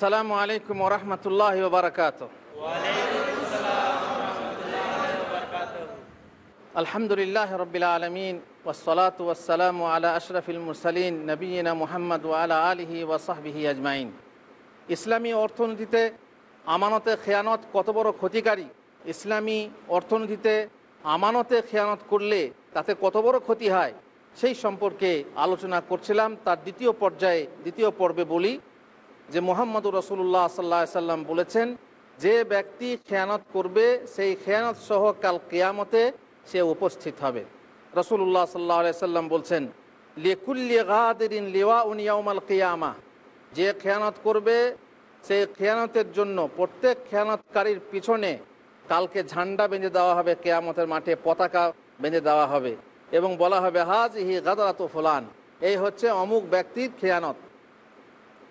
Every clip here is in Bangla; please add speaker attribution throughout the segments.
Speaker 1: আসসালামু আলাইকুম ওরহমতুল্লাহ বারকাত আলহামদুলিল্লাহ রবিল আলমিন ওসলাত ওসালাম আলা আশরফিল মুরসালিন নবীনা মুহাম্মদ ওয়ালা আলিহি ওয়াসাহবিহি আজমাইন। ইসলামী অর্থনীতিতে আমানতে খেয়ানত কত বড় ক্ষতিকারী? ইসলামী অর্থনীতিতে আমানতে খেয়ানত করলে তাতে কত বড় ক্ষতি হয়? সেই সম্পর্কে আলোচনা করছিলাম, তার দ্বিতীয় পর্যায়ে দ্বিতীয় পর্বে বলি। যে মোহাম্মদুর রসুল্লাহ সাল্লাহ সাল্লাম বলেছেন, যে ব্যক্তি খেয়ানত করবে, সেই খেয়ানত সহ কাল কেয়ামতে সে উপস্থিত হবে। রসুল্লাহ সাল্লাহ সাল্লাম বলছেন, লেকুল্লি গাদিন লিওয়া উনিয়াউমাল কেয়ামা। যে খেয়ানত করবে, সেই খেয়ানতের জন্য প্রত্যেক খেয়ানতকারীর পিছনে কালকে ঝান্ডা বেঁধে দেওয়া হবে, কেয়ামতের মাঠে পতাকা বেঁধে দেওয়া হবে এবং বলা হবে হাজ হি গাদারাত ফুলান। এই হচ্ছে অমুক ব্যক্তির খেয়ানত।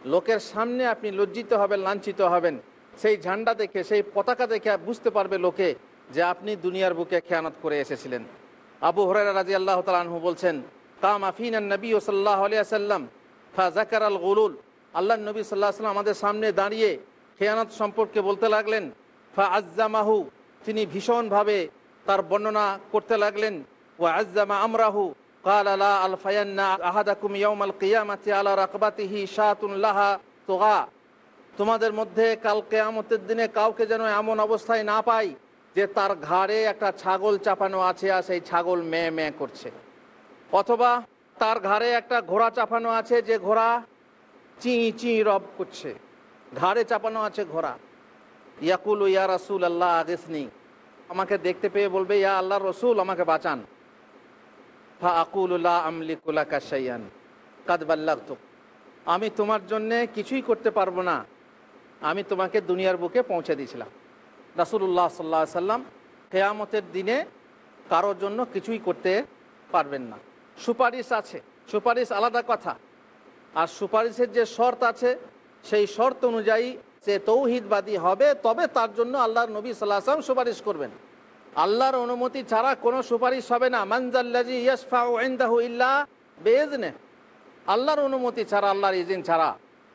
Speaker 1: লোকের সামনে আপনি লজ্জিত হবেন, লাঞ্ছিত হবেন। সেই ঝান্ডা দেখে, সেই পতাকা দেখে বুঝতে পারবে লোকে যে আপনি দুনিয়ার বুকে খেয়ানত করে এসেছিলেন। আবু হরারা রাজি আল্লাহ তালু বলছেন, কাম আফিন নবী ও সাল্লাহ আলিয়াল্লাম ফা জাকার আল গুলুল আল্লাহ নবী সাল্লাহ সাল্লাম আমাদের সামনে দাঁড়িয়ে খেয়ানত সম্পর্কে বলতে লাগলেন। ফা আজ্জামাহু তিনি ভীষণভাবে তার বর্ণনা করতে লাগলেন। ও আজ্জামা আমরাহু قال لا الفين احدكم يوم القيامه على رقبته شاة لها طغى তোমাদের মধ্যে কাল কেয়ামতের দিনে কাউকে যেন এমন অবস্থায় না পাই যে তার ঘাড়ে একটা ছাগল চাপানো আছে আর সেই ছাগল মেয়ে মেয়ে করছে অথবা তার ঘাড়ে একটা ঘোড়া চাপানো আছে যে ঘোড়া চি চি রব করছে ঘাড়ে চাপানো আছে ঘোড়া ইয়াকুল ইয়া রাসুল আল্লাহ আগেসনি আমাকে দেখতে পেয়ে বলবে ইয়া আল্লাহ রসুল আমাকে বাঁচান কাদবাল্লাহ আমি তোমার জন্যে কিছুই করতে পারব না। আমি তোমাকে দুনিয়ার বুকে পৌঁছে দিয়েছিলাম। রাসুল্লাহ সাল্লাহ সাল্লাম কেয়ামতের দিনে কারোর জন্য কিছুই করতে পারবেন না। সুপারিশ আছে, সুপারিশ আলাদা কথা। আর সুপারিশের যে শর্ত আছে, সেই শর্ত অনুযায়ী সে তৌহিদবাদী হবে, তবে তার জন্য আল্লাহর নবী সাল্লাহ আসলাম সুপারিশ করবেন। আল্লাহর অনুমতি ছাড়া কোনো সুপারিশ হবে না। মানজাল্লাজি বেজনে আল্লাহর অনুমতি ছাড়া, আল্লাহর ইজিন ছাড়া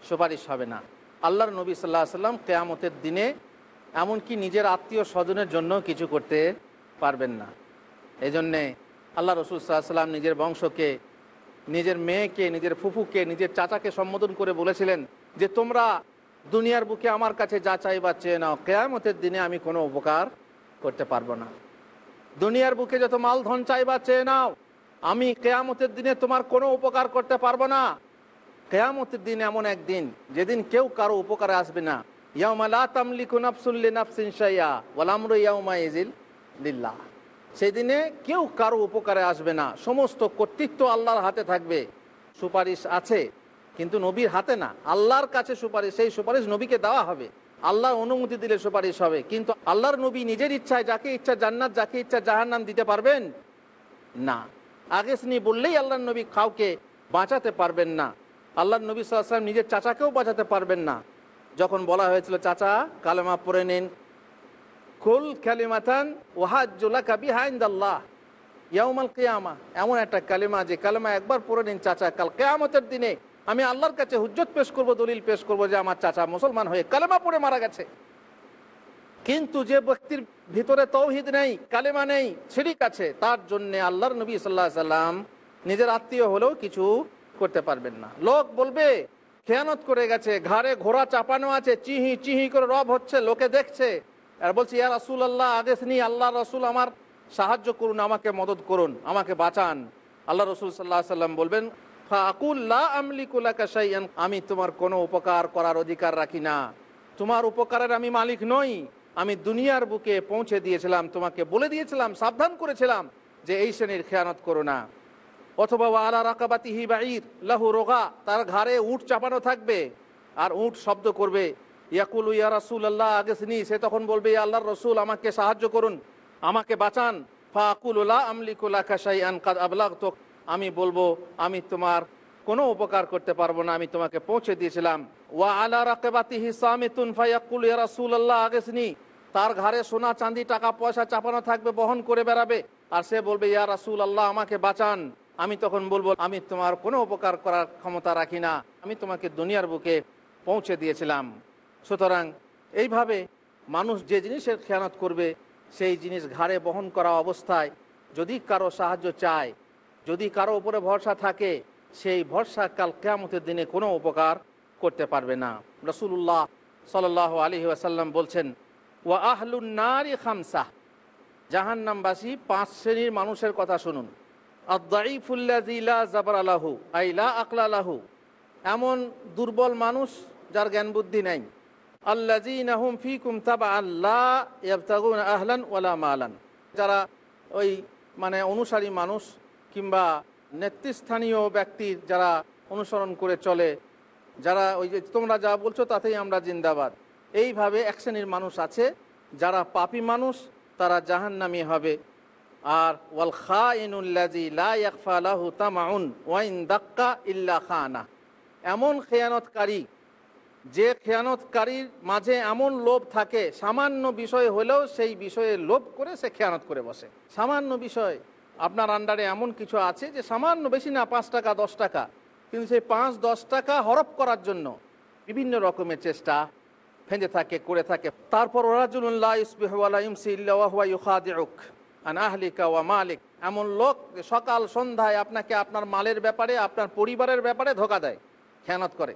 Speaker 1: সুপারিশ হবে না। আল্লাহর নবী সাল্লাহ সাল্লাম কেয়ামতের দিনে এমনকি নিজের আত্মীয় স্বজনের জন্য কিছু করতে পারবেন না। এই জন্যে আল্লাহ রসুল সাল্লাম নিজের বংশকে, নিজের মেয়েকে, নিজের ফুফুকে, নিজের চাচাকে সম্বোধন করে বলেছিলেন যে, তোমরা দুনিয়ার বুকে আমার কাছে যা চাইবা চেয়ে নাও। কেয়ামতের দিনে আমি কোনো উপকার করতে পারব না। দুনিয়ার বুকে যত মাল ধন চাইবা চেয়ে নাও, আমি কেয়ামতের দিনে তোমার কোনো উপকার করতে পারব না। কেয়ামতের দিন এমন একদিন যেদিন কেউ কারও উপকারে আসবে না। লিল্লাহ। সেদিনে কেউ কারও উপকারে আসবে না, সমস্ত কর্তৃত্ব আল্লাহর হাতে থাকবে। সুপারিশ আছে, কিন্তু নবীর হাতে না। আল্লাহর কাছে সুপারিশ, সেই সুপারিশ নবীকে দেওয়া হবে। আল্লাহর অনুমতি দিলে সুপারিশ হবে। কিন্তু আল্লাহর নবী নিজের ইচ্ছায় যাকে ইচ্ছা জান্নাত, যাকে ইচ্ছা জাহান্নাম দিতে পারবেন? না। আগে শুনি বললেই আল্লাহর নবী কাউকে বাঁচাতে পারবেন না। আল্লাহর নবী সাল্লাম নিজের চাচাকেও বাঁচাতে পারবেন না। যখন বলা হয়েছিল, চাচা, কালেমা পড়ে নিন। কুল কালিমাতান ওয়াহাজুল্লাহ কাবি হাইন্দাল্লাহ ইয়াউমাল কেয়ামা। এমন একটা কালিমা যে কালেমা একবার পড়ে নিন, চাচা, কাল কেয়ামতের দিনে আমি আল্লাহর কাছে হুজ্জত পেশ করব, দলিল পেশ করব যে আমার চাচা মুসলমান হয়ে কালেমা পড়ে মারা গেছে। কিন্তু যে ব্যক্তির ভিতরে তৌহিদ নেই, কালেমা নেই ছিরিক আছে, তার জন্যে আল্লাহর নবী সাল্লাহ সাল্লাম নিজের আত্মীয় হলেও কিছু করতে পারবেন না। লোক বলবে, খেয়ানত করে গেছে, ঘাড়ে ঘোড়া চাপানো আছে, চিহি চিহি করে রব হচ্ছে, লোকে দেখছে। আর বলছি, ইয়া রাসুল আল্লাহ আদেশ নি আল্লাহ রসুল আমার সাহায্য করুন, আমাকে মদত করুন, আমাকে বাঁচান। আল্লাহ রসুল সাল্লাহ সাল্লাম বলবেন আমি তোমার কোনো উপকার করার অধিকার রাখি না। তোমার উপকারের আমি মালিক নই। আমি দুনিয়ার বুকে পৌঁছে দিয়েছিলাম, তোমাকে বলে দিয়েছিলাম, সাবধান করেছিলাম যে এই শ্রেণির খেয়ানত করো না। অথবা আলা রাকাবাতিহি বাঈর লাহু রোগা তার ঘাড়ে উট চাপানো থাকবে, আর উট শব্দ করবে, ইয়াকুল ইয়া রাসুল আল্লাহ আগে শুনি, সে তখন বলবে আল্লাহর রসুল, আমাকে সাহায্য করুন, আমাকে বাঁচান। ফাকুল্লাহ আমলিকুল্লা কাশাই আন কাদ আবলাগ তো আমি বলব, আমি তোমার কোনো উপকার করতে পারব না, আমি তোমাকে পৌঁছে দিয়েছিলাম। ওয়া আল্লাহ তার ঘাড়ে সোনা, চাঁদি, টাকা, পয়সা, চাপানো থাকবে, বহন করে বেড়াবে। আর সে বলবে, ইয়া রাসুল আল্লাহ আমাকে বাঁচান। আমি তখন বলব, আমি তোমার কোনো উপকার করার ক্ষমতা রাখি না। আমি তোমাকে দুনিয়ার বুকে পৌঁছে দিয়েছিলাম। সুতরাং এইভাবে মানুষ যে জিনিসের খেয়ানত করবে, সেই জিনিস ঘাড়ে বহন করা অবস্থায় যদি কারও সাহায্য চায় যদি কারও উপরে ভরসা থাকে, সেই ভরসা কাল কেয়ামতের দিনে কোনো উপকার করতে পারবে না। রসুল্লাহ সাল আলী আসাল্লাম বলছেন, ওয়া আহলুন নারী খামসাহ জাহান্নামবাসী পাঁচ শ্রেণির মানুষের কথা শুনুন। আইলা আকলা আলাহু এমন দুর্বল মানুষ যার জ্ঞান বুদ্ধি নেই। তাবা আল্লাহ আহলান ওয়ালা মালান। যারা ওই মানে অনুসারী মানুষ কিংবা নেতৃস্থানীয় ব্যক্তির যারা অনুসরণ করে চলে, যারা ওই যে তোমরা যা বলছো তাতেই আমরা জিন্দাবাদ। এইভাবে এক শ্রেণির মানুষ আছে, যারা পাপি মানুষ, তারা জাহান্নামি হবে। আর ওয়াল খা ইনুল্লাজি লাহু তামাউন ওয়াইন দাক্কা ইল্লা খানা। এমন খেয়ানতকারী, যে খেয়ানতকারীর মাঝে এমন লোভ থাকে, সামান্য বিষয় হলেও সেই বিষয়ে লোভ করে সে খেয়ানত করে বসে। সামান্য বিষয়। আপনার আন্ডারে এমন কিছু আছে যে সামান্য বেশি না পাঁচ টাকা, দশ টাকা। কিন্তু সেই পাঁচ, দশ টাকা হরপ করার জন্য বিভিন্ন রকমের চেষ্টা ফেঁজে থাকে, করে থাকে। তারপর মালিক। এমন লোক সকাল, সন্ধ্যায় আপনাকে আপনার মালের ব্যাপারে, আপনার পরিবারের ব্যাপারে ধোকা দেয়, খেয়ানত করে।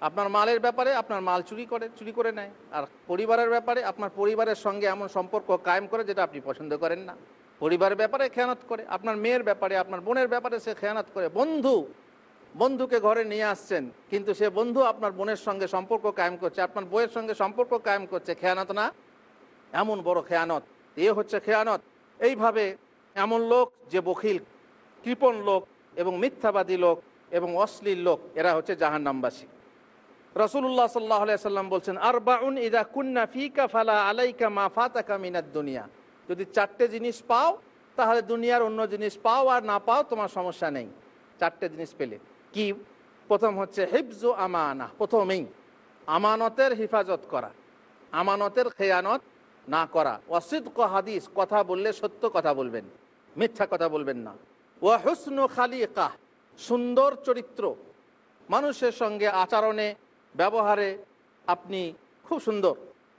Speaker 1: আপনার মালের ব্যাপারে আপনার মাল চুরি করে চুরি করে নেয়। আর পরিবারের ব্যাপারে আপনার পরিবারের সঙ্গে এমন সম্পর্ক কায়েম করে যেটা আপনি পছন্দ করেন না। পরিবারের ব্যাপারে খেয়ানত করে, আপনার মেয়ের ব্যাপারে, আপনার বোনের ব্যাপারে সে খেয়ানত করে। বন্ধু, বন্ধুকে ঘরে নিয়ে আসছেন, কিন্তু সে বন্ধু আপনার বোনের সঙ্গে সম্পর্ক কায়েম করছে, আপনার বইয়ের সঙ্গে সম্পর্ক কায়েম করছে, খেয়ানত না? এমন বড় খেয়ানত, এ হচ্ছে খেয়ানত। এইভাবে এমন লোক যে বখিল, কৃপণ লোক এবং মিথ্যাবাদী লোক এবং অশ্লীল লোক, এরা হচ্ছে জাহান্নামবাসী। রসুল্লাহ সাল্লাহ সাল্লাম বলছেন আর বাউন ইদা কুন্না ফিকা ফালা আলাইকা মা ফাতাকা মিনাদ দুনিয়া। যদি চারটে জিনিস পাও, তাহলে দুনিয়ার অন্য জিনিস পাও আর না পাও তোমার সমস্যা নেই। চারটে জিনিস পেলে। কি? প্রথম হচ্ছে হিফজু আমানা, প্রথমেই। আমানতের হিফাজত করা। আমানতের খেয়ানত না করা। অসিদ্ক হাদিস, কথা বললে সত্য কথা বলবেন। মিথ্যা কথা বলবেন না। ও হুসনু খালি কাহ সুন্দর চরিত্র। মানুষের সঙ্গে আচরণে, ব্যবহারে আপনি খুব সুন্দর,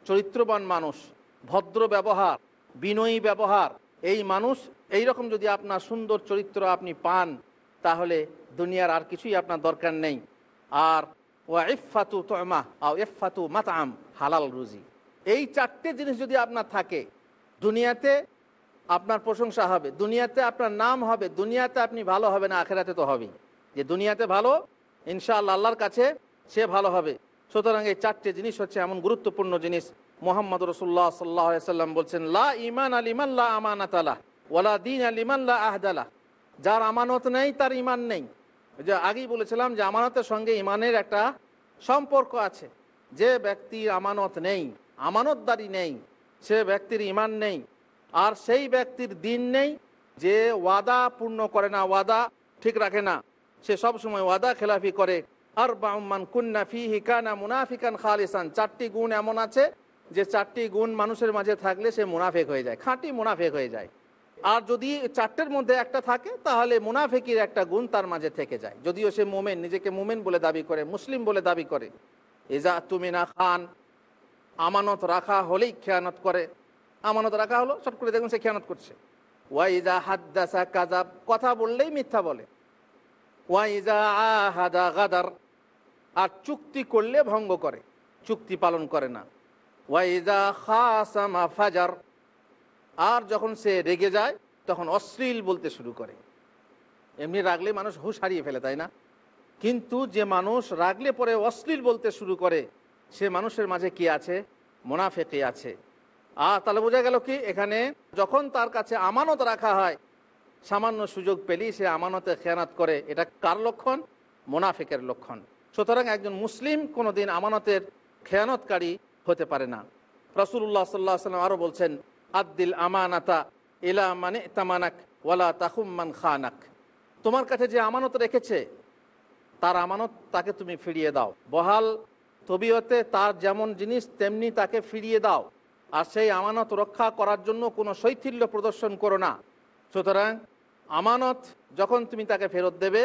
Speaker 1: চরিত্রবান মানুষ, ভদ্র ব্যবহার। বিনয়ী ব্যবহার। এই মানুষ, এই রকম যদি আপনার সুন্দর চরিত্র আপনি পান, তাহলে দুনিয়ার আর কিছুই আপনার দরকার নেই। আর ওয়া তমা, আও ইফাতু মাতাম হালাল রুজি। এই চারটে জিনিস যদি আপনার থাকে, দুনিয়াতে আপনার প্রশংসা হবে, দুনিয়াতে আপনার নাম হবে, দুনিয়াতে আপনি ভালো হবে না আখেরাতে তো হবেই। যে দুনিয়াতে ভালো, ইনশাআল্লাহ আল্লাহর কাছে সে ভালো হবে। সুতরাং এই চারটে জিনিস হচ্ছে এমন গুরুত্বপূর্ণ জিনিস মোহাম্মদ রসুল্লাহ সাল্লাহ সাল্লাম বলছেন, লা ইমান আলিমাল্লা আমানাত আলাহ ওয়ালা দিন আলিমাল্লা আহদালা যার আমানত নেই, তার ইমান নেই। যে আগেই বলেছিলাম যে আমানতের সঙ্গে ইমানের একটা সম্পর্ক আছে। যে ব্যক্তির আমানত নেই, আমানতদারি নেই, সে ব্যক্তির ইমান নেই, আর সেই ব্যক্তির দিন নেই, যে ওয়াদা পূর্ণ করে না, ওয়াদা ঠিক রাখে না, সে সব সময় ওয়াদা খেলাফি করে। আর বাহমান কুন্না ফি হিকানা মুনাফিকান খালিসান। চারটি গুণ এমন আছে যে চারটি গুণ মানুষের মাঝে থাকলে সে মুনাফেক হয়ে যায়, খাঁটি মুনাফেক হয়ে যায়। আর যদি চারটের মধ্যে একটা থাকে, তাহলে মুনাফেকির একটা গুণ তার মাঝে থেকে যায়। যদিও সে মোমেন, নিজেকে মোমেন বলে দাবি করে, মুসলিম বলে দাবি করে। এজা তুমিনা খান, আমানত রাখা হলেই খেয়ানত করে। আমানত রাখা হলো, চট করে দেখুন সে খেয়ানত করছে। ওয়াইজা হাদ্দাসা কাজাব কথা বললেই মিথ্যা বলে। ওয়াই ওয়াইজা আহাদা গাদার, আর চুক্তি করলে ভঙ্গ করে। চুক্তি পালন করে না। ফাজার। আর যখন সে রেগে যায়, তখন অশ্লীল বলতে শুরু করে। এমনি রাগলে মানুষ হুশ হারিয়ে ফেলে, তাই না? কিন্তু যে মানুষ রাগলে পরে অশ্লীল বলতে শুরু করে, সে মানুষের মাঝে কি আছে? মোনাফেকে আছে। আর তাহলে বোঝা গেল কি, এখানে যখন তার কাছে আমানত রাখা হয়, সামান্য সুযোগ পেলেই সে আমানতে খেয়ানাত করে। এটা কার লক্ষণ? মোনাফেকের লক্ষণ। সুতরাং একজন মুসলিম কোনোদিন আমানতের খেয়ানতকারী হতে পারে না। রসুল্লাহ সাল্লাহ সাল্লাম আরও বলছেন, আদ্দিল আমানাতা ইলা মানে তামানাক ওয়ালা তাহুম্মান খানাক। তোমার কাছে যে আমানত রেখেছে, তার আমানত তাকে তুমি ফিরিয়ে দাও। বহাল তবিয়তে তার যেমন জিনিস, তেমনি তাকে ফিরিয়ে দাও। আর সেই আমানত রক্ষা করার জন্য কোনো শৈথিল্য প্রদর্শন করো না। সুতরাং আমানত যখন তুমি তাকে ফেরত দেবে,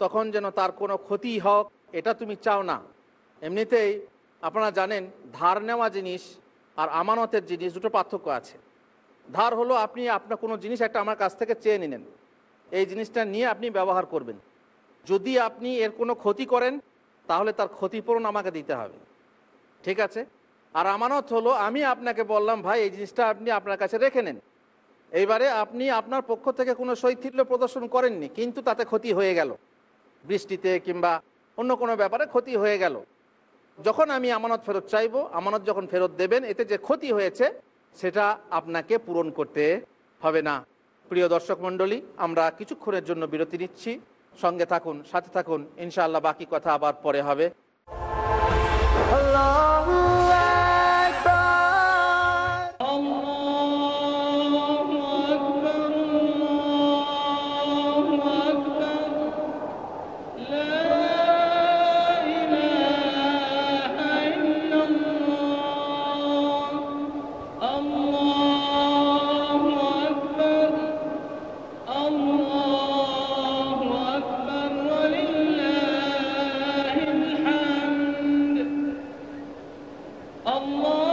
Speaker 1: তখন যেন তার কোনো ক্ষতি হোক, এটা তুমি চাও না। এমনিতেই আপনারা জানেন, ধার নেওয়া জিনিস আর আমানতের জিনিস দুটো পার্থক্য আছে। ধার হলো আপনি আপনার কোনো জিনিস একটা আমার কাছ থেকে চেয়ে নিলেন। এই জিনিসটা নিয়ে আপনি ব্যবহার করবেন। যদি আপনি এর কোনো ক্ষতি করেন, তাহলে তার ক্ষতিপূরণ আমাকে দিতে হবে। ঠিক আছে? আর আমানত হলো, আমি আপনাকে বললাম, ভাই, এই জিনিসটা আপনি আপনার কাছে রেখে নেন। এইবারে আপনি আপনার পক্ষ থেকে কোনো শৈথিল্য প্রদর্শন করেননি, কিন্তু তাতে ক্ষতি হয়ে গেল। বৃষ্টিতে কিংবা অন্য কোনো ব্যাপারে ক্ষতি হয়ে গেল। যখন আমি আমানত ফেরত চাইব, আমানত যখন ফেরত দেবেন, এতে যে ক্ষতি হয়েছে, সেটা আপনাকে পূরণ করতে হবে না। প্রিয় দর্শক মণ্ডলী, আমরা কিছুক্ষণের জন্য বিরতি নিচ্ছি। সঙ্গে থাকুন, সাথে থাকুন, ইনশাআল্লাহ বাকি কথা আবার পরে হবে।
Speaker 2: الله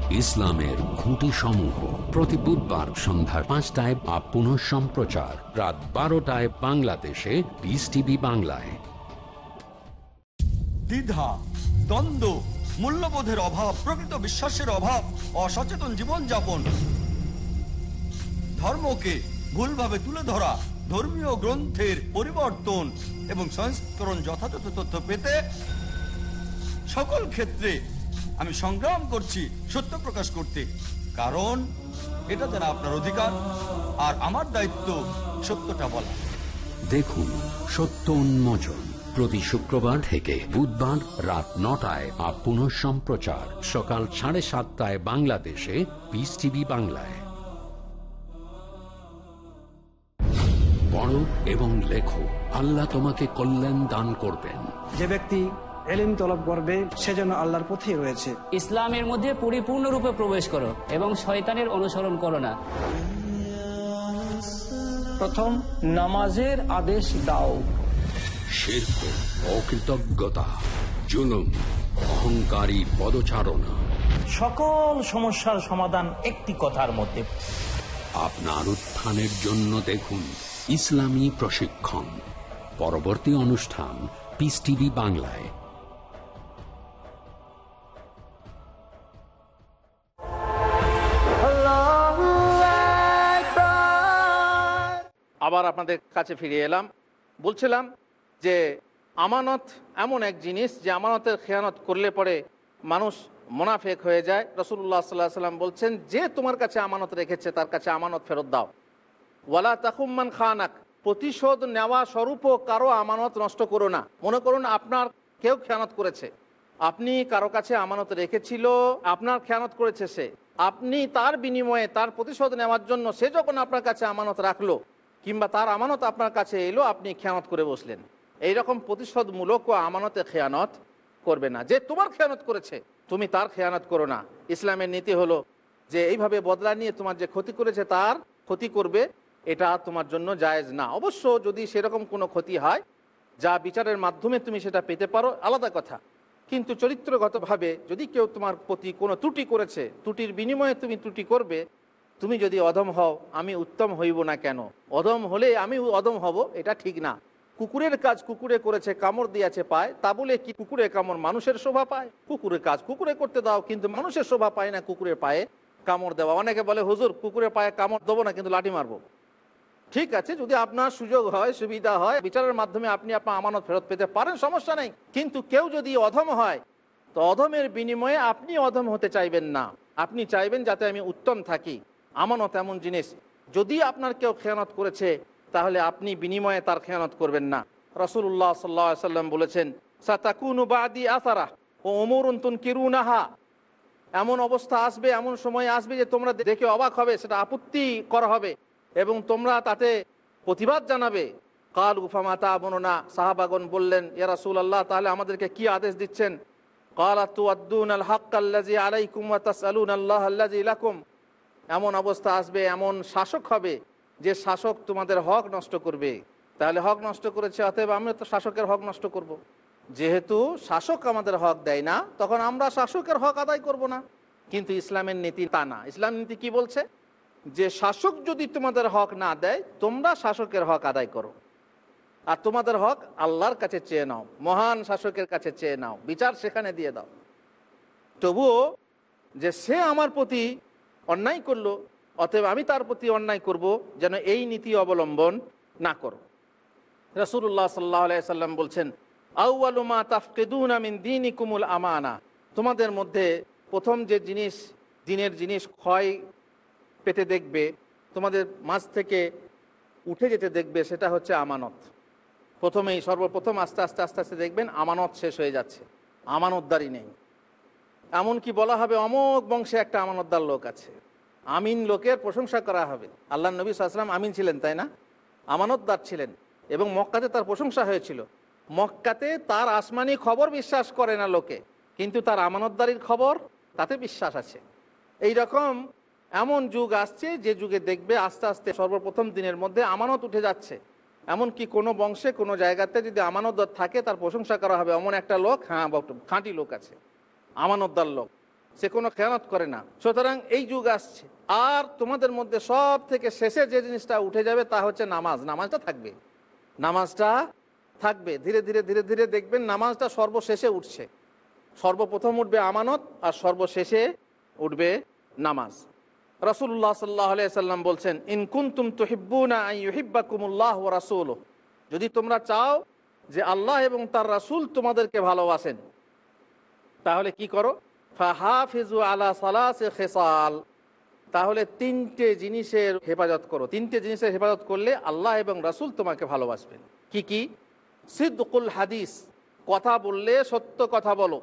Speaker 3: ইসলামের খুঁটি সমূহ প্রতি বুধবার সন্ধ্যা পাঁচটায় বা পুনঃ সম্প্রচার। রাত বারোটায় বাংলাদেশে বিস টিভি বাংলায়।
Speaker 4: দ্বিধা, দ্বন্দ্ব, মূল্যবোধের অভাব, প্রকৃত বিশ্বাসের অভাব, অসচেতন জীবনযাপন। ধর্মকে ভুলভাবে তুলে ধরা, ধর্মীয় গ্রন্থের পরিবর্তন এবং সংস্করণ যথাযথ তথ্য পেতে সকল ক্ষেত্রে আমি সংগ্রাম করছি সত্য প্রকাশ করতে। কারণ এটা যেন আপনার অধিকার আর আমার দায়িত্ব সত্যটা বলা।
Speaker 3: দেখুন সত্য উন্মোচন প্রতি শুক্রবার থেকে বুধবার রাত নটায় আর পুনঃ সম্প্রচার সকাল সাড়ে সাতটায় বাংলাদেশে বিস টিভি বাংলায়। পড়ো এবং লেখো আল্লাহ তোমাকে কল্যাণ দান করবেন।
Speaker 5: যে ব্যক্তি এলিম তলব করবে সে যেন আল্লাহর পথেই রয়েছে।
Speaker 6: ইসলামের মধ্যে পরিপূর্ণরূপে প্রবেশ করো এবং শয়তানের অনুসরণ করো না।
Speaker 7: প্রথম নামাজের আদেশ দাও।
Speaker 3: শিল্প অকৃতজ্ঞতা জুলুম অহংকারী পদচারণা।
Speaker 8: সকল সমস্যার সমাধান একটি কথার মধ্যে।
Speaker 3: আপনার উত্থানের জন্য দেখুন ইসলামী প্রশিক্ষণ। পরবর্তী অনুষ্ঠান পিস টিভি বাংলায়।
Speaker 1: আবার আপনাদের কাছে ফিরে এলাম। বলছিলাম যে আমানত এমন এক জিনিস যে আমানতের খেয়ানত করলে পরে মানুষ মোনাফেক হয়ে যায়। রসুল্লাহ সাল্লাহ সাল্লাম বলছেন, যে তোমার কাছে আমানত রেখেছে তার কাছে আমানত ফেরত দাও। ওয়ালা তাকুম্মান খানাক, প্রতিশোধ নেওয়া স্বরূপও কারও আমানত নষ্ট করো না। মনে করুন আপনার কেউ খেয়ানত করেছে। আপনি কারও কাছে আমানত রেখেছিল, আপনার খেয়ানত করেছে সে। আপনি তার বিনিময়ে তার প্রতিশোধ নেওয়ার জন্য সে যখন আপনার কাছে আমানত রাখল কিংবা তার আমানত আপনার কাছে এলো, আপনি খেয়ানত করে বসলেন। এইরকম প্রতিশোধমূলক ও আমানতে খেয়ানত করবে না। যে তোমার খেয়ানত করেছে, তুমি তার খেয়ানত করো না। ইসলামের নীতি হলো যে এইভাবে বদলা নিয়ে তোমার যে ক্ষতি করেছে, তার ক্ষতি করবে, এটা তোমার জন্য জায়েজ না। অবশ্য যদি সেরকম কোনো ক্ষতি হয়, যা বিচারের মাধ্যমে তুমি সেটা পেতে পারো, আলাদা কথা। কিন্তু চরিত্রগতভাবে যদি কেউ তোমার প্রতি কোনো ত্রুটি করেছে, ত্রুটির বিনিময়ে তুমি ত্রুটি করবে তুমি যদি অধম হও, আমি উত্তম হইব না কেন? অধম হলে আমি অধম হব, এটা ঠিক না। কুকুরের কাজ কুকুরে করেছে, কামড় দিয়েছে পায়, তা বলে কি কুকুরের কামড় মানুষের শোভা পায়? কুকুরের কাজ কুকুরে করতে দাও, কিন্তু মানুষের শোভা পায় না কুকুরের পায়ে কামড় দেওয়া। অনেকে বলে, হুজুর, কুকুরের পায়ে কামড় দেবো না, কিন্তু লাঠি মারবো। ঠিক আছে, যদি আপনার সুযোগ হয়, সুবিধা হয়, বিচারের মাধ্যমে আপনি আপনার আমানত ফেরত পেতে পারেন, সমস্যা নেই। কিন্তু কেউ যদি অধম হয়, তো অধমের বিনিময়ে আপনি অধম হতে চাইবেন না। আপনি চাইবেন যাতে আমি উত্তম থাকি। আমানত এমন জিনিস, যদি আপনার কেউ খেয়ানত করেছে, তাহলে আপনি বিনিময়ে তার খেয়ানত করবেন না। রসুল্লাহ সাল্লা সাল্লাম বলেছেন ও এমন অবস্থা আসবে, এমন সময় আসবে যে তোমরা দেখে অবাক হবে, সেটা আপত্তি করা হবে এবং তোমরা তাতে প্রতিবাদ জানাবে। কাল উফামাতা বননা সাহাবাগন বললেন, ইয়া রাসুল আল্লাহ তাহলে আমাদেরকে কি আদেশ দিচ্ছেন? কাল আতু আদ্দুন আল হক আলাইকুম আল্লাহ আল্লাজি ইলাকুম এমন অবস্থা আসবে, এমন শাসক হবে যে শাসক তোমাদের হক নষ্ট করবে। তাহলে হক নষ্ট করেছে, অতএব আমরা তো শাসকের হক নষ্ট করব। যেহেতু শাসক আমাদের হক দেয় না, তখন আমরা শাসকের হক আদায় করব না। কিন্তু ইসলামের নীতি তা না। ইসলাম নীতি কি বলছে? যে শাসক যদি তোমাদের হক না দেয়, তোমরা শাসকের হক আদায় করো। আর তোমাদের হক আল্লাহর কাছে চেয়ে নাও, মহান শাসকের কাছে চেয়ে নাও, বিচার সেখানে দিয়ে দাও। তবুও যে সে আমার প্রতি অন্যায় করল, অতএব আমি তার প্রতি অন্যায় করব, যেন এই নীতি অবলম্বন না করো। রসুল্লাহ সাল্লাহ সাল্লাম বলছেন আউআলুমা তাফকেদুন আমিন দিন কুমুল আমানা। তোমাদের মধ্যে প্রথম যে জিনিস, দিনের জিনিস ক্ষয় পেতে দেখবে, তোমাদের মাঝ থেকে উঠে যেতে দেখবে, সেটা হচ্ছে আমানত। প্রথমেই সর্বপ্রথম আস্তে আস্তে আস্তে আস্তে দেখবেন, আমানত শেষ হয়ে যাচ্ছে। আমানতদারি নেই। এমনকি বলা হবে অমোক বংশে একটা আমানতদার লোক আছে। আমিন লোকের প্রশংসা করা হবে। আল্লাহ নবী সাল্লাম আমিন ছিলেন, তাই না? আমানতদার ছিলেন এবং মক্কাতে তার প্রশংসা হয়েছিল। মক্কাতে তার আসমানি খবর বিশ্বাস করে না লোকে, কিন্তু তার আমানতদারির খবর তাতে বিশ্বাস আছে। এই রকম এমন যুগ আসছে, যে যুগে দেখবে আস্তে আস্তে সর্বপ্রথম দিনের মধ্যে আমানত উঠে যাচ্ছে। এমনকি কোনো বংশে, কোনো জায়গাতে যদি আমানতদার থাকে, তার প্রশংসা করা হবে। এমন একটা লোক হ্যাঁ খাঁটি লোক আছে। আমানতদার লোক। সে কোনো খেয়ানত করে না। সুতরাং এই যুগ আসছে। আর তোমাদের মধ্যে সব থেকে শেষে যে জিনিসটা উঠে যাবে তা হচ্ছে নামাজ। নামাজটা থাকবে। নামাজটা থাকবে। ধীরে ধীরে ধীরে ধীরে দেখবেন নামাজটা সর্বশেষে উঠছে। সর্বপ্রথম উঠবে আমানত আর সর্বশেষে উঠবে নামাজ। রসুল্লাহ সাল্লাহ সাল্লাম বলছেন ইনকুন্তুম তুহিব্বুনা ইহিব্বাকুমুল্লাহ রাসুল যদি তোমরা চাও যে আল্লাহ এবং তার রাসুল তোমাদেরকে ভালোবাসেন তাহলে কি করো? ফাহাফিজু আলা সালাসে খেসাল। তাহলে তিনটে জিনিসের হেফাজত করো। তিনটে জিনিসের হেফাজত করলে আল্লাহ এবং রাসুল তোমাকে ভালোবাসবেন। কি কি? সিদ্দুকুল হাদিস। কথা বললে সত্য কথা বলো।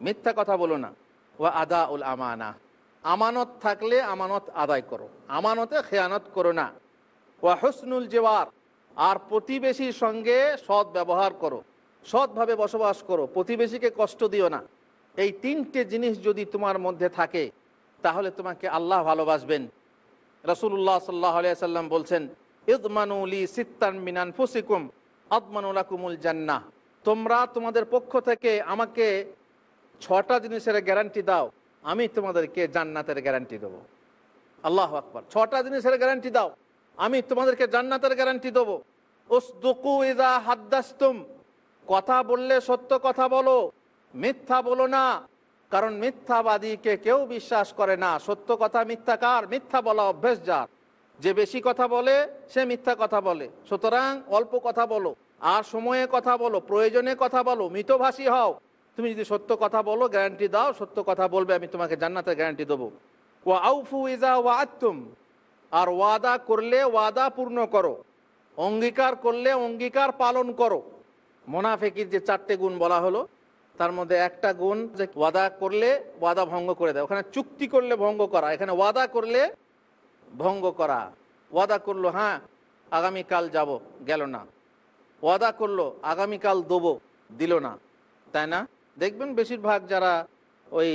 Speaker 1: মিথ্যা কথা বলো না। ও আদা উল আমানা। আমানত থাকলে আমানত আদায় করো। আমানতে খেয়ানত করো না। ও হসনুল জেওয়ার। আর প্রতিবেশীর সঙ্গে সৎ ব্যবহার করো। সৎভাবে বসবাস করো, প্রতিবেশীকে কষ্ট দিও না। এই তিনটে জিনিস যদি তোমার মধ্যে থাকে, তাহলে তোমাকে আল্লাহ ভালোবাসবেন। রসুল্লাহ সাল্লাহ সাল্লাম বলছেন ইদমানুলি সিত্তান মিনান ফুসিকুম আদমানুলাকুমুল জান্না তোমরা তোমাদের পক্ষ থেকে আমাকে ছটা জিনিসের গ্যারান্টি দাও, আমি তোমাদেরকে জান্নাতের গ্যারান্টি দেবো। আল্লাহ আকবর। ছটা জিনিসের গ্যারান্টি দাও, আমি তোমাদেরকে জান্নাতের গ্যারান্টি দেবো। হাদ্দাস্তুম কথা বললে সত্য কথা বলো, মিথ্যা বলো না। কারণ মিথ্যাবাদীকে কেউ বিশ্বাস করে না। সত্য কথা মিথ্যাকার মিথ্যা বলা অভ্যেস যার। যে বেশি কথা বলে, সে মিথ্যা কথা বলে। সুতরাং অল্প কথা বলো, আর সময়ে কথা বলো, প্রয়োজনে কথা বলো, মিতভাষী হও। তুমি যদি সত্য কথা বলো, গ্যারান্টি দাও, সত্য কথা বলবে, আমি তোমাকে জান্নাতের গ্যারান্টি দেবো। ওয়া আর ওয়াদা করলে ওয়াদা পূর্ণ করো। অঙ্গীকার করলে অঙ্গীকার পালন করো। মোনাফেকির যে চারটে গুণ বলা হলো, তার মধ্যে একটা গুণ যে ওয়াদা করলে ওয়াদা ভঙ্গ করে দেয়। ওখানে চুক্তি করলে ভঙ্গ করা, এখানে ওয়াদা করলে ভঙ্গ করা। ওয়াদা করল হ্যাঁ আগামীকাল যাব। গেল না। ওয়াদা করল, আগামীকাল দেবো। দিল না। তাই না? দেখবেন বেশিরভাগ যারা ওই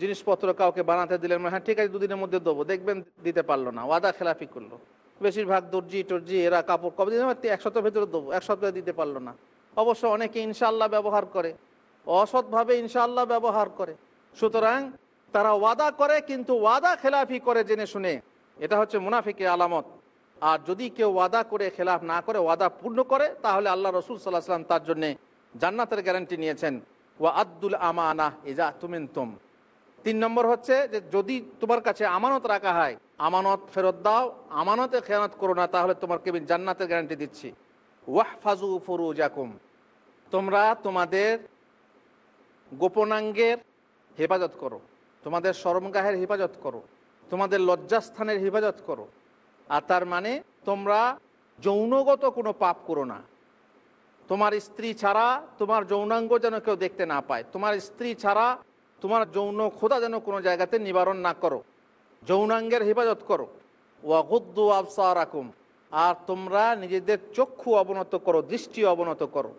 Speaker 1: জিনিসপত্র কাউকে বানাতে দিলেন হ্যাঁ ঠিক আছে, দুদিনের মধ্যে দেবো। দেখবেন দিতে পারল না, ওয়াদা খেলাফি করল। বেশিরভাগ দর্জি টর্জি এরা কাপড় কবে এক সপ্তাহের ভেতরে দেবো এক সপ্তাহে দিতে পারল না। অবশ্য অনেকে ইনশাল্লাহ ব্যবহার করে, অসৎভাবে ইনশাল্লাহ ব্যবহার করে। সুতরাং তারা ওয়াদা করে কিন্তু ওয়াদা খেলাফি করে জেনে শুনে, এটা হচ্ছে মুনাফিকের আলামত। আর যদি কেউ ওয়াদা করে, খেলাফ না করে, ওয়াদা পূর্ণ করে, তাহলে আল্লাহ রসুল সাল্লাহ সাল্লাম তার জন্যে জান্নাতের গ্যারান্টি নিয়েছেন। ওয়া আব্দুল আমানা ইজা তুমিন তুম তিন নম্বর হচ্ছে যে যদি তোমার কাছে আমানত রাখা হয়, আমানত ফেরত দাও, আমানতে খেয়ানত করো না, তাহলে তোমার কেবিন জান্নাতের গ্যারান্টি দিচ্ছি। ওয়াহ ফাজু ফরু জাকুম তোমরা তোমাদের গোপনাঙ্গের হেফাজত করো। তোমাদের শরমগাহের হেফাজত করো। তোমাদের লজ্জাস্থানের হেফাজত করো। আর তার মানে তোমরা যৌনগত কোনো পাপ করো না। তোমার স্ত্রী ছাড়া তোমার যৌনাঙ্গ যেন কেউ দেখতে না পায়। তোমার স্ত্রী ছাড়া তোমার যৌন খোদা যেন কোনো জায়গাতে নিবারণ না করো। যৌনাঙ্গের হেফাজত করো। ওয়াগুদ্দু আফসা রাকুম আর তোমরা নিজেদের চক্ষু অবনত করো, দৃষ্টি অবনত করো।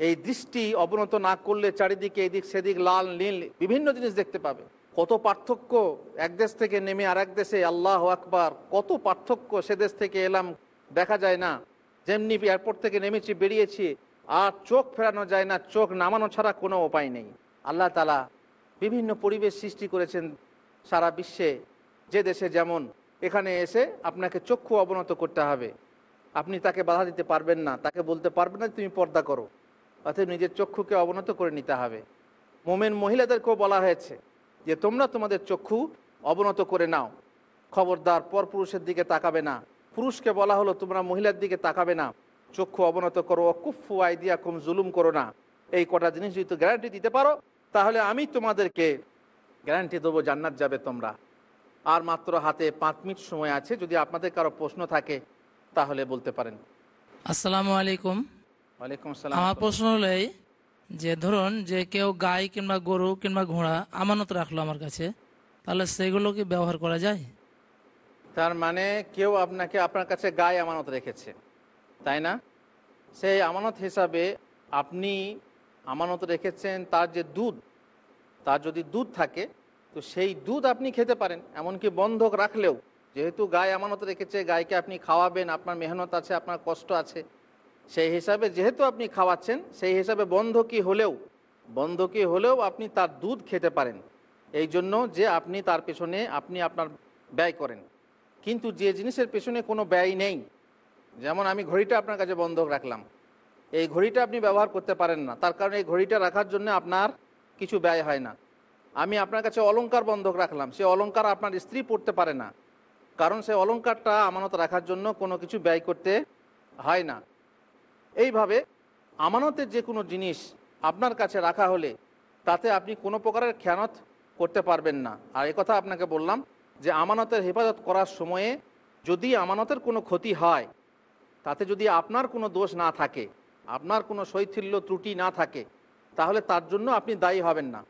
Speaker 1: এই দৃষ্টি অবনত না করলে চারিদিকে এদিক সেদিক লাল, নীল, বিভিন্ন জিনিস দেখতে পাবে। কত পার্থক্য এক দেশ থেকে নেমে আর এক দেশে, আল্লাহ আকবার, কত পার্থক্য সে দেশ থেকে এলাম, দেখা যায় না। যেমনি এয়ারপোর্ট থেকে নেমেছি, বেরিয়েছি, আর চোখ ফেরানো যায় না, চোখ নামানো ছাড়া কোনো উপায় নেই। আল্লাহ তালা বিভিন্ন পরিবেশ সৃষ্টি করেছেন সারা বিশ্বে। যে দেশে যেমন, এখানে এসে আপনাকে চক্ষু অবনত করতে হবে। আপনি তাকে বাধা দিতে পারবেন না, তাকে বলতে পারবেন না তুমি পর্দা করো। অর্থাৎ নিজের চক্ষুকে অবনত করে নিতে হবে। মোমেন মহিলাদেরকেও বলা হয়েছে যে, তোমরা তোমাদের চক্ষু অবনত করে নাও। খবরদার পর পুরুষের দিকে তাকাবে না। পুরুষকে বলা হলো, তোমরা মহিলার দিকে তাকাবে না। চক্ষু অবনত করো। কুফু আইডিয়া কুম জুলুম করো না। এই কটা জিনিস যদি গ্যারান্টি দিতে পারো, তাহলে আমি তোমাদেরকে গ্যারান্টি দেবো, জান্নাত যাবে তোমরা। আর মাত্র হাতে পাঁচ মিনিট সময় আছে, যদি আপনাদের কারও প্রশ্ন থাকে, তাহলে বলতে পারেন।
Speaker 9: আসসালামু আলাইকুম। আমার প্রশ্ন হলো এই যে ধরুন যে কেউ গাই কিংবা গরু কিংবা ঘোড়া আমানত রাখল আমার কাছে তাহলে সেগুলো কি ব্যবহার করা যায়?
Speaker 1: তার মানে কেউ আপনাকে আপনার কাছে গায়ে আমানত রেখেছে তাই না? সেই আমানত হিসাবে আপনি আমানত রেখেছেন তার যে দুধ তার যদি দুধ থাকে তো সেই দুধ আপনি খেতে পারেন। এমনকি বন্ধক রাখলেও যেহেতু গায়ে আমানত রেখেছে গায়কে আপনি খাওয়াবেন আপনার মেহনত আছে আপনার কষ্ট আছে সেই হিসাবে যেহেতু আপনি খাওয়াচ্ছেন, সেই হিসাবে বন্ধকি হলেও বন্ধকি হলেও আপনি তার দুধ খেতে পারেন। এই জন্য যে আপনি তার পেছনে আপনি আপনার ব্যয় করেন। কিন্তু যে জিনিসের পেছনে কোনো ব্যয় নেই, যেমন আমি ঘড়িটা আপনার কাছে বন্ধক রাখলাম, এই ঘড়িটা আপনি ব্যবহার করতে পারেন না। তার কারণে এই ঘড়িটা রাখার জন্য আপনার কিছু ব্যয় হয় না। আমি আপনার কাছে অলংকার বন্ধক রাখলাম, সে অলংকার আপনার স্ত্রী পড়তে পারে না। কারণ সে অলংকারটা আমানত রাখার জন্য কোনো কিছু ব্যয় করতে হয় না। এইভাবে আমানতের যে কোনো জিনিস আপনার কাছে রাখা হলে তাতে আপনি কোনো প্রকারের খেয়ানত করতে পারবেন না। আর কথা আপনাকে বললাম যে আমানতের হেফাজত করার সময়ে যদি আমানতের কোনো ক্ষতি হয়, তাতে যদি আপনার কোনো দোষ না থাকে, আপনার কোনো শৈথিল্য ত্রুটি না থাকে, তাহলে তার জন্য আপনি দায়ী হবেন না।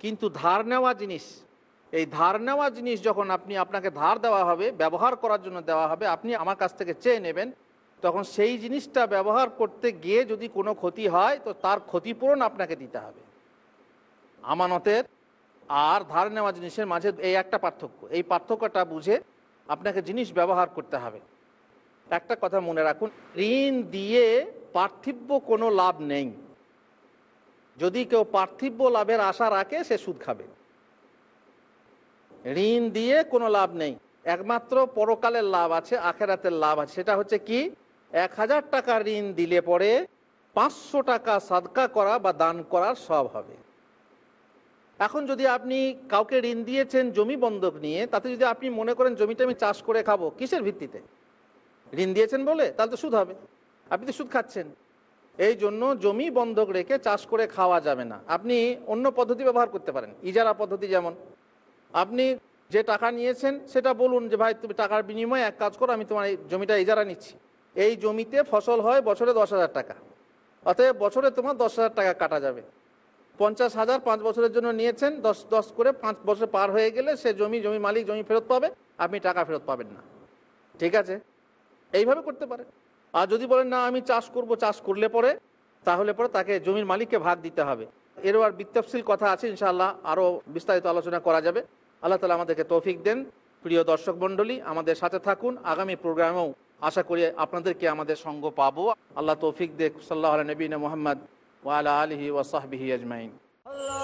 Speaker 1: কিন্তু ধার নেওয়া জিনিস, এই ধার নেওয়া জিনিস যখন আপনি আপনাকে ধার দেওয়া হবে, ব্যবহার করার জন্য দেওয়া হবে, আপনি আমার কাছ থেকে চেয়ে নেবেন তখন সেই জিনিসটা ব্যবহার করতে গিয়ে যদি কোনো ক্ষতি হয়, তো তার ক্ষতিপূরণ আপনাকে দিতে হবে। আমানতের আর ধার নেওয়া জিনিসের মাঝে এই একটা পার্থক্য। এই পার্থক্যটা বুঝে আপনাকে জিনিস ব্যবহার করতে হবে। একটা কথা মনে রাখুন, ঋণ দিয়ে পার্থিব্য কোনো লাভ নেই। যদি কেউ পার্থিব্য লাভের আশা রাখে, সে সুদ খাবে। ঋণ দিয়ে কোনো লাভ নেই। একমাত্র পরকালের লাভ আছে, আখেরাতের লাভ আছে। সেটা হচ্ছে কি? এক হাজার টাকা ঋণ দিলে পরে পাঁচশো টাকা সাদকা করা বা দান করার সব হবে। এখন যদি আপনি কাউকে ঋণ দিয়েছেন জমি বন্ধক নিয়ে, তাতে যদি আপনি মনে করেন জমিটা আমি চাষ করে খাব, কিসের ভিত্তিতে? ঋণ দিয়েছেন বলে তাহলে তো সুদ হবে। আপনি তো সুদ খাচ্ছেন। এই জন্য জমি বন্ধক রেখে চাষ করে খাওয়া যাবে না। আপনি অন্য পদ্ধতি ব্যবহার করতে পারেন। ইজারা পদ্ধতি যেমন। আপনি যে টাকা নিয়েছেন, সেটা বলুন যে, ভাই, তুমি টাকার বিনিময়ে এক কাজ করো, আমি তোমার এই জমিটা ইজারা নিচ্ছি। এই জমিতে ফসল হয় বছরে দশ হাজার টাকা। অতএব বছরে তোমার দশ হাজার টাকা কাটা যাবে। পঞ্চাশ হাজার পাঁচ বছরের জন্য নিয়েছেন, দশ দশ করে পাঁচ বছর পার হয়ে গেলে সে জমি জমি মালিক, জমি ফেরত পাবে, আপনি টাকা ফেরত পাবেন না। ঠিক আছে? এইভাবে করতে পারে। আর যদি বলেন, না, আমি চাষ করব, চাষ করলে পরে, তাহলে পরে তাকে জমির মালিককে ভাগ দিতে হবে। এরও আর বিত্তফসিল কথা আছে, ইনশাআল্লাহ আরও বিস্তারিত আলোচনা করা যাবে। আল্লাহ তালা আমাদেরকে তৌফিক দেন। প্রিয় দর্শক মণ্ডলী, আমাদের সাথে থাকুন। আগামী প্রোগ্রামেও আশা করি আপনাদেরকে আমাদের সঙ্গ পাবো। আল্লাহ তৌফিক দেখ সাল্লাহ নবীন মোহাম্মদ ওয়ালা আলহি ওয়াসাহবিহি আজমাইন।
Speaker 2: Allahu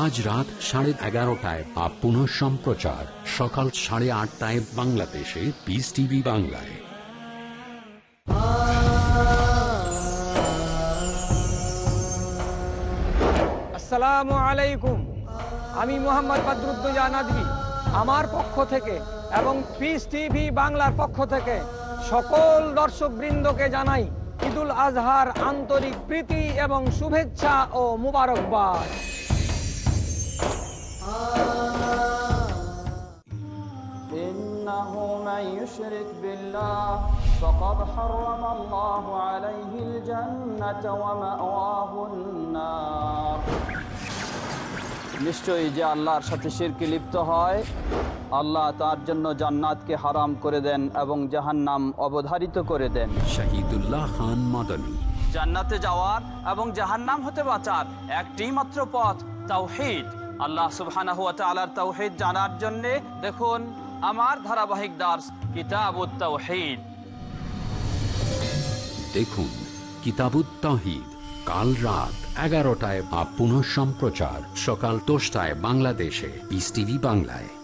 Speaker 3: আজ রাত সাড়ে এগারোটায় বা পুনঃ সম্প্রচার। সকাল সাড়ে আটটায় বাংলাদেশে পিস টিভি বাংলায়।
Speaker 7: আসসালামু আলাইকুম। আমি মোহাম্মদ বদরুদ্দোজা নাদবি আমার পক্ষ থেকে এবং পিস টিভি বাংলার পক্ষ থেকে সকল দর্শক বৃন্দকে জানাই ঈদুল আজহার আন্তরিক প্রীতি এবং শুভেচ্ছা ও মুবারকবাদ।
Speaker 2: إنه من يشرك بالله فقد حرم الله عليه الجنة ومأواه النار
Speaker 10: নিশ্চয়ই যে আল্লাহর সাথে শিরকে লিপ্ত হয় আল্লাহ তার জন্য জান্নাতকে হারাম করে দেন এবং জাহান্নাম অবধারিত করে দেন
Speaker 3: শাহিদুল্লাহ খান মাদানী
Speaker 10: জান্নাতে যাওয়ার এবং জাহান্নাম হতে বাঁচার একটি মাত্র পথ তাওহিদ আল্লাহ সুবহানাহু ওয়া জানার জন্য দেখুন আমার ধারাবাহিক দার্স কিতাবুত তাওহিদ
Speaker 3: দেখুন কিতাবুত কাল রাত এগারোটায় বা পুনঃ সম্প্রচার সকাল দশটায় বাংলাদেশে বিস টিভি বাংলায়।